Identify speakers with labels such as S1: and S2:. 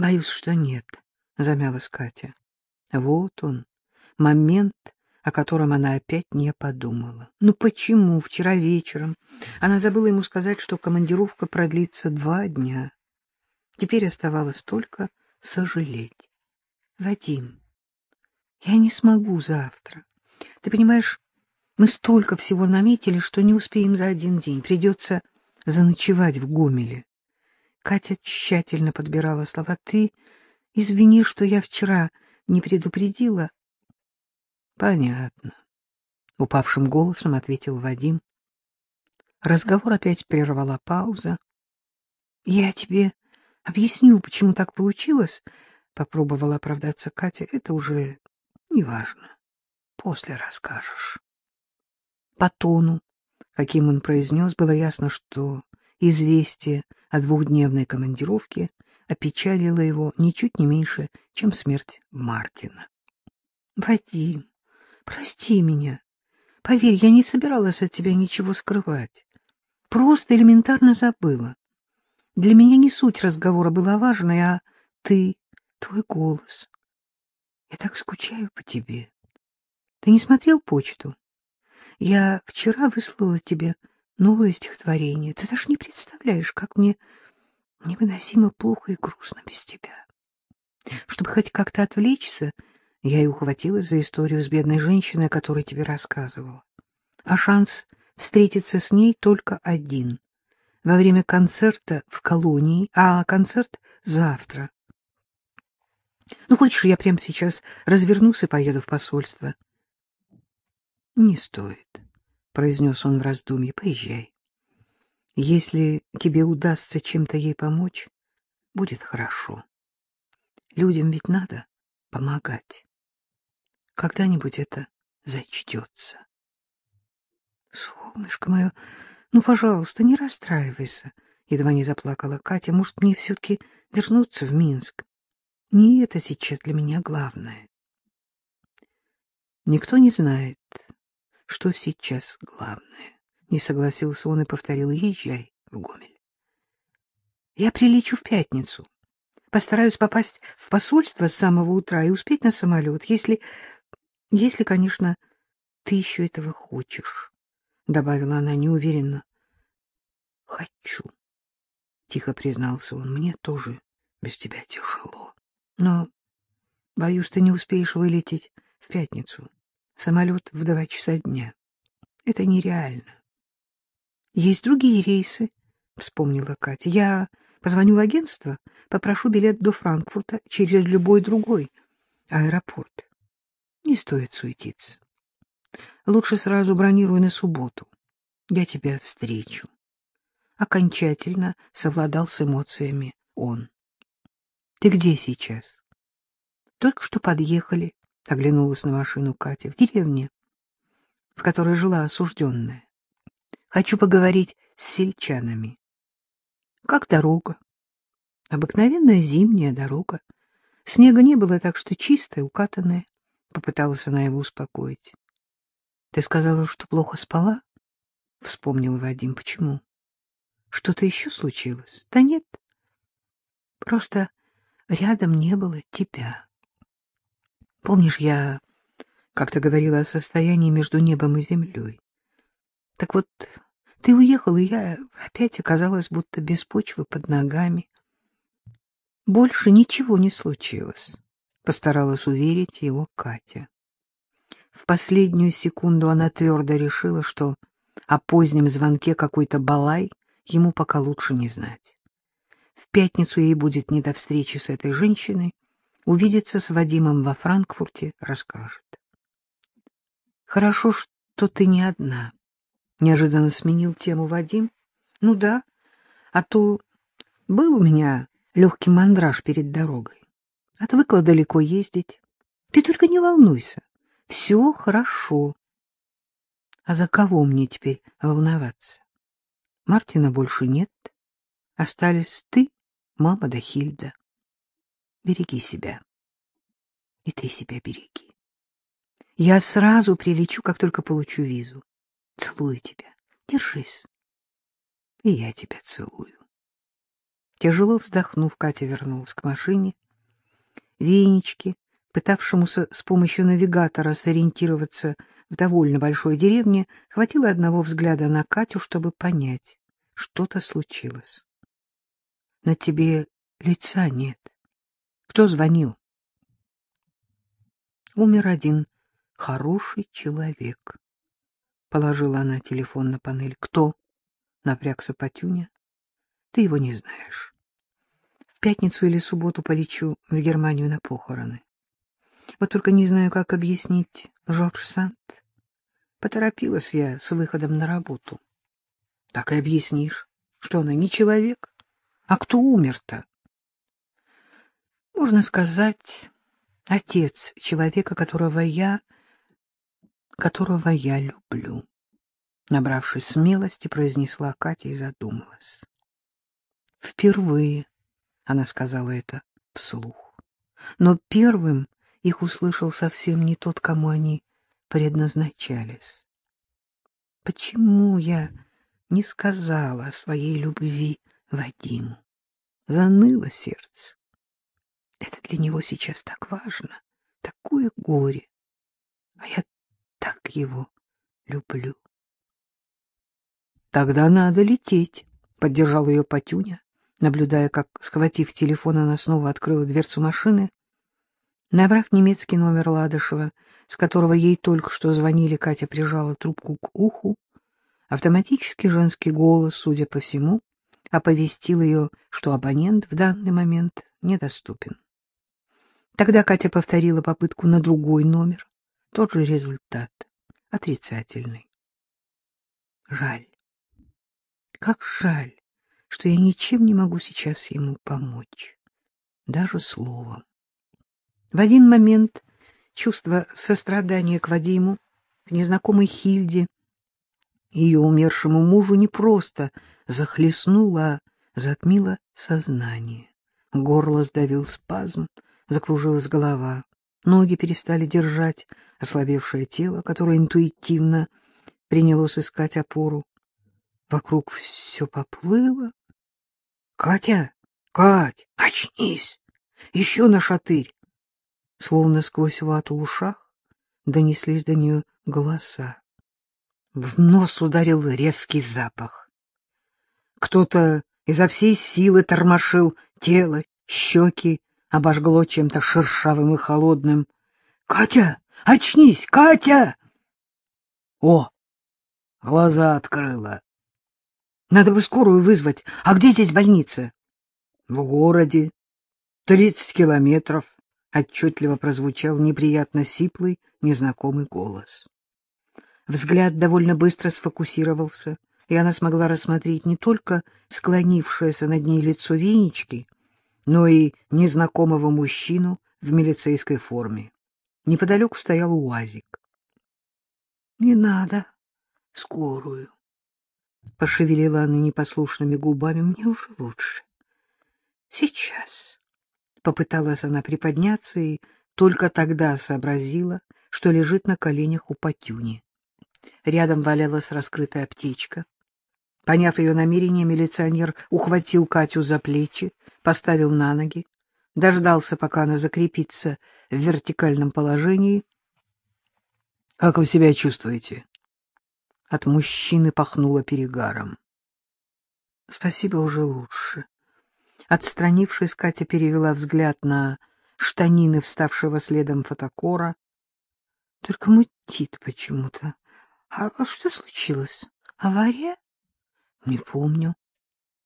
S1: Боюсь, что нет, — замялась Катя. Вот он, момент, о котором она опять не подумала. Ну почему вчера вечером она забыла ему сказать, что командировка продлится два дня? Теперь оставалось только сожалеть. Вадим, я не смогу завтра. Ты понимаешь, мы столько всего наметили, что не успеем за один день. Придется заночевать в Гомеле. Катя тщательно подбирала слова. Ты извини, что я вчера не предупредила. Понятно. Упавшим голосом ответил Вадим. Разговор опять прервала пауза. Я тебе объясню, почему так получилось, попробовала оправдаться Катя. Это уже неважно. После расскажешь. По тону, каким он произнес, было ясно, что известие о двухдневной командировке опечалило его ничуть не меньше, чем смерть Мартина. — Вадим, прости меня. Поверь, я не собиралась от тебя ничего скрывать. Просто элементарно забыла. Для меня не суть разговора была важной, а ты, твой голос. Я так скучаю по тебе. Ты не смотрел почту? Я вчера выслала тебе новое стихотворение. Ты даже не представляешь, как мне невыносимо плохо и грустно без тебя. Чтобы хоть как-то отвлечься, я и ухватилась за историю с бедной женщиной, о которой тебе рассказывала. А шанс встретиться с ней только один — во время концерта в колонии, а концерт завтра. Ну, хочешь, я прямо сейчас развернусь и поеду в посольство? — Не стоит, — произнес он в раздумье. — Поезжай. Если тебе удастся чем-то ей помочь, будет хорошо. Людям ведь надо помогать. Когда-нибудь это зачтется. Солнышко мое, ну, пожалуйста, не расстраивайся, — едва не заплакала Катя. Может, мне все-таки вернуться в Минск? Не это сейчас для меня главное. Никто не знает, что сейчас главное. Не согласился он и повторил, езжай в Гомель. Я прилечу в пятницу. Постараюсь попасть в посольство с самого утра и успеть на самолет, если, если, конечно, ты еще этого хочешь, — добавила она неуверенно. — Хочу, — тихо признался он, — мне тоже без тебя тяжело. Но, боюсь, ты не успеешь вылететь в пятницу. Самолет в два часа дня. Это нереально. Есть другие рейсы, вспомнила Катя. Я позвоню в агентство, попрошу билет до Франкфурта через любой другой аэропорт. Не стоит суетиться. Лучше сразу бронируй на субботу. Я тебя встречу. Окончательно совладал с эмоциями он. Ты где сейчас? Только что подъехали. — оглянулась на машину Катя. — В деревне, в которой жила осужденная. Хочу поговорить с сельчанами. — Как дорога? — Обыкновенная зимняя дорога. Снега не было, так что чистая, укатанная. Попыталась она его успокоить. — Ты сказала, что плохо спала? — вспомнил Вадим. — Почему? Что-то еще случилось? — Да нет. Просто рядом не было тебя. Помнишь, я как-то говорила о состоянии между небом и землей? Так вот, ты уехал, и я опять оказалась будто без почвы под ногами. Больше ничего не случилось, — постаралась уверить его Катя. В последнюю секунду она твердо решила, что о позднем звонке какой-то балай ему пока лучше не знать. В пятницу ей будет не до встречи с этой женщиной, увидится с Вадимом во Франкфурте, расскажет. — Хорошо, что ты не одна, — неожиданно сменил тему Вадим. — Ну да, а то был у меня легкий мандраж перед дорогой. Отвыкла далеко ездить. Ты только не волнуйся, все хорошо. А за кого мне теперь волноваться? Мартина больше нет. Остались ты, мама да Хильда. Береги себя. И ты себя береги. Я сразу прилечу, как только получу визу. Целую тебя. Держись. И я тебя целую. Тяжело вздохнув, Катя вернулась к машине. Венечки, пытавшемуся с помощью навигатора сориентироваться в довольно большой деревне, хватило одного взгляда на Катю, чтобы понять, что-то случилось. — На тебе лица нет. Кто звонил? Умер один хороший человек. Положила она телефон на панель. Кто? Напрягся Патюня. Ты его не знаешь. В пятницу или субботу полечу в Германию на похороны. Вот только не знаю, как объяснить Жорж Сант. Поторопилась я с выходом на работу. Так и объяснишь, что она не человек. А кто умер-то? Можно сказать, отец человека, которого я... которого я люблю. Набравшись смелости, произнесла Катя и задумалась. Впервые она сказала это вслух. Но первым их услышал совсем не тот, кому они предназначались. Почему я не сказала о своей любви Вадиму? Заныло сердце. Это для него сейчас так важно, такое горе. А я так его люблю. Тогда надо лететь, — поддержал ее Патюня наблюдая, как, схватив телефон, она снова открыла дверцу машины. Набрав немецкий номер Ладышева, с которого ей только что звонили, Катя прижала трубку к уху. Автоматический женский голос, судя по всему, оповестил ее, что абонент в данный момент недоступен. Тогда Катя повторила попытку на другой номер. Тот же результат — отрицательный. Жаль. Как жаль что я ничем не могу сейчас ему помочь, даже словом. В один момент чувство сострадания к Вадиму, к незнакомой Хильде, ее умершему мужу не просто захлестнуло, а затмило сознание. Горло сдавил спазм, закружилась голова, ноги перестали держать ослабевшее тело, которое интуитивно принялось искать опору. Вокруг все поплыло, Катя, Кать, очнись! Еще на шатырь! Словно сквозь вату в ушах донеслись до нее голоса. В нос ударил резкий запах. Кто-то изо всей силы тормошил тело, щеки, обожгло чем-то шершавым и холодным. — Катя, очнись, Катя! О, глаза открыла. Надо бы скорую вызвать. А где здесь больница? — В городе. Тридцать километров. Отчетливо прозвучал неприятно сиплый, незнакомый голос. Взгляд довольно быстро сфокусировался, и она смогла рассмотреть не только склонившееся над ней лицо Венечки, но и незнакомого мужчину в милицейской форме. Неподалеку стоял УАЗик. — Не надо скорую, — пошевелила она непослушными губами. — Мне уже лучше. — Сейчас. Попыталась она приподняться и только тогда сообразила, что лежит на коленях у Патюни. Рядом валялась раскрытая аптечка. Поняв ее намерение, милиционер ухватил Катю за плечи, поставил на ноги, дождался, пока она закрепится в вертикальном положении. — Как вы себя чувствуете? От мужчины пахнуло перегаром. — Спасибо, уже лучше. Отстранившись, Катя перевела взгляд на штанины вставшего следом фотокора. Только мутит почему-то. А, а что случилось? Авария? Не помню.